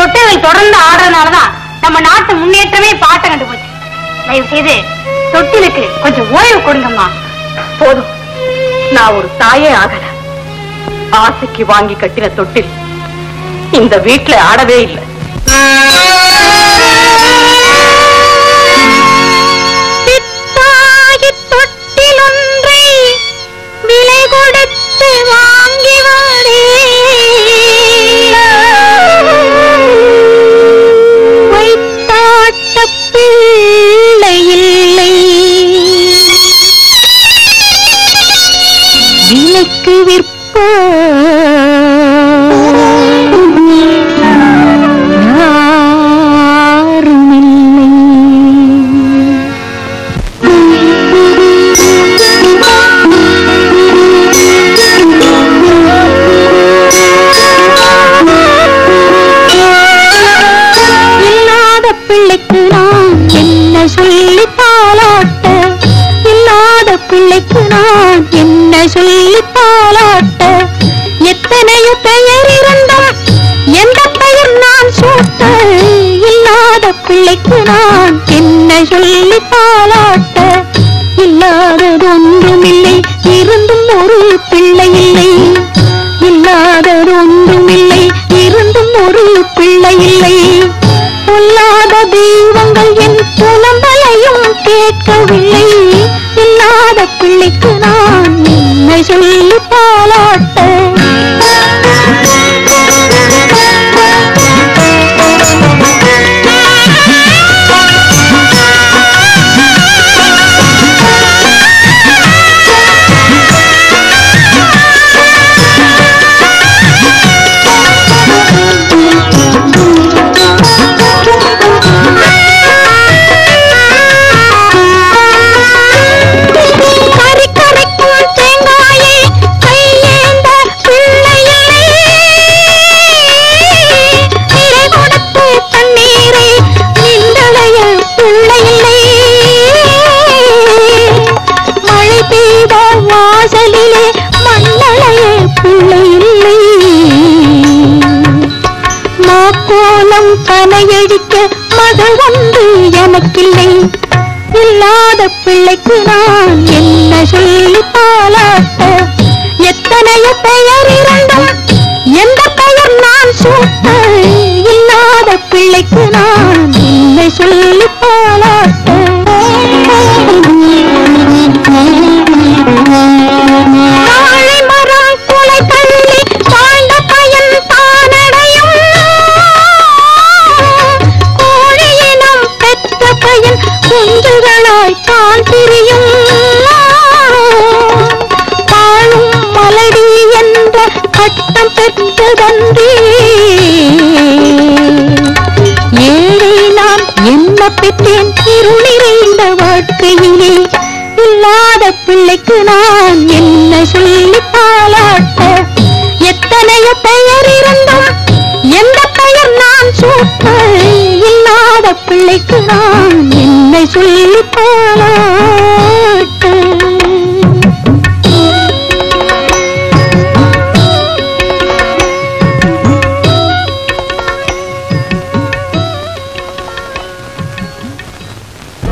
தொட்டில்கள் தொடர்ந்து ஆடுறதுனாலதான் நம்ம நாட்டு முன்னேற்றமே பாட்ட கண்டு போச்சு. தயவு செய்து தொட்டிலுக்கு கொஞ்சம் ஓய்வு கொடுங்கம்மா. போதும். நான் ஒரு தாயே ஆகல. ஆசைக்கு வாங்கி கட்டின தொட்டில் இந்த வீட்டுல ஆடவே இல்லை. சொல்லி தாளாட்ட எத்தனையோ பெயர் இருந்தும் எந்த பெயர் நான் சூட்ட இல்லாத பிள்ளைக்கு நான் என்ன சொல்லி தாளாட்ட இல்லாததொன்றுமில்லை இருந்தும் ஒரு பிள்ளை இல்லை. இல்லாததொன்றுமில்லை இருந்தும் ஒரு பிள்ளை இல்லை. பொல்லாத தெய்வங்கள் என் புலம்பலையும் கேட்கவில்லை. வாசலிலே மண்ணளைய பிள்ளையில்லை. மாக்கோலம் கனையடிக்க மது வந்து எனக்கில்லை. இல்லாத பிள்ளைக்கு நான் என்ன சொல்லி பாலாட்ட? எத்தனையோ பெயர் இருந்தும் எந்த பெயர் நான் சூட்ட இல்லாத பிள்ளைக்கு நான் பெற்றேன் இருள் நிறைந்த வாழ்க்கையிலே இல்லாத பிள்ளைக்கு நான் என்ன சொல்லி பாலாட்ட? எத்தனைய பெயர் இருந்தும் எந்த பெயர் நான் சூட்ட இல்லாத பிள்ளைக்கு நான் என்ன சொல்லி